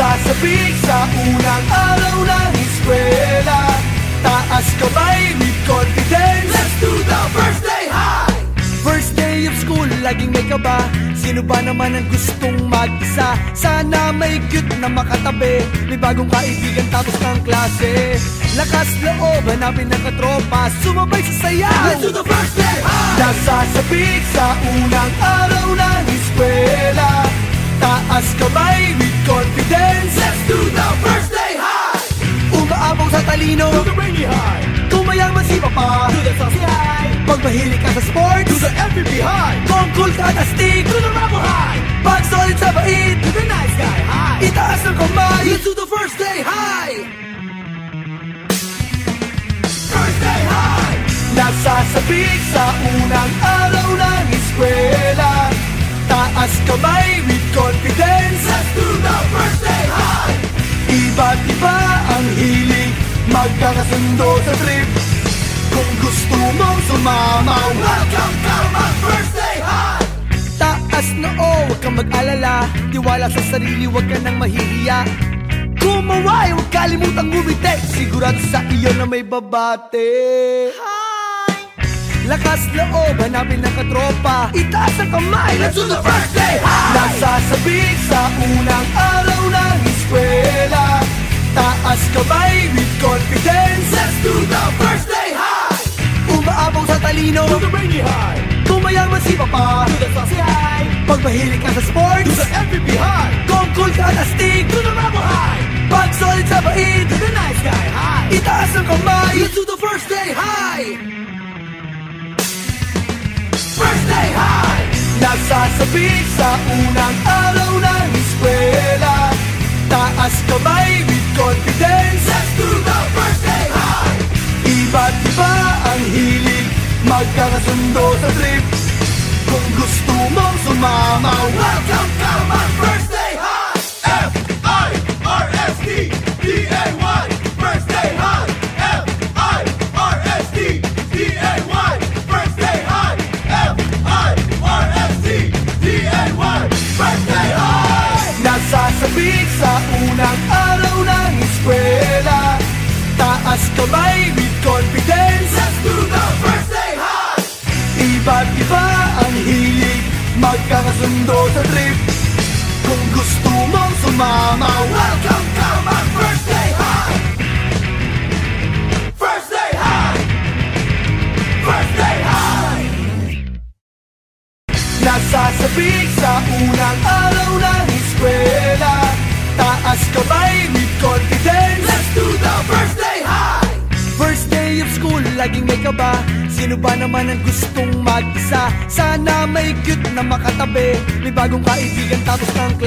Nasasabik sa unang araw ng eskwela Taas kamay with confidence. Let's do the first day high. First day of school, laging may kaba. Sino ba naman ang gustong mag-isa? Sana may cute na makatabi. May bagong kaibigan tapos ng klase. Lakas loob, hanapin ng katropa. Sumabay sa sayaw. Let's do the first day high. Nasasabik sa unang araw ng Taas kamay with confidence. Let's do the first day high. Umaapaw sa talino. Do the rainy high. Kung mayaman si papa. Do the saucy high. Pag mahilig ka sa sports. Do the MVP high. Kung cool ka na stick. Do the rebel high. Pag solid sa bait. Do the nice guy high. Itaas ang kamay. Let's do the first day high. First day high. Nasasabik sa unang araw ng eskwela Magkakasundo sa trip. Kung gusto mong sumamaw Welcome to my first day high! Taas na oh, huwag kang mag-alala. Tiwala sa sarili, huwag ka nang mahihiya. Kumaway, huwag kalimutang ngumiti Sigurado sa iyo na may babate. Lakas loob, hanapin ng katropa. Itaas ang kamay, Let's do the first day high! Nasasabik sa unang araw ng eskwela Taas kamay do the first day high! Umaapaw sa talino. Do the rainy high! Kung mayaman si papa. Do the saucy high! Pag mahilig ka sa sports Do the MVP high! Kung cool ka na stick. Do the rebel high! Pag solid sa bait Do the nice guy high! Itaas ang kamay. Let's do the first day high! First day high! Nagsasabik sa unang araw ng Iba't iba ang hilig Magkakasundo sa trip Kung gusto mong sumamaw Welcome to my first day high F-I-R-S-T D-A-Y First day high F-I-R-S-T D-A-Y First day high F-I-R-S-T D-A-Y First day high Nasasabik sa unang araw ng eskwela Taas kamay trip Kung gusto mong sumamaw Welcome to my first day high. First day high. First day high. Nasasabik sa unang araw ng eskwela. Taas kamay with confidence. Let's do the first day high. First day of school, laging may kaba Sino ba naman ang gustong mag-isa? Sana may cute na makatabi May bagong kaibigan tapos ng klase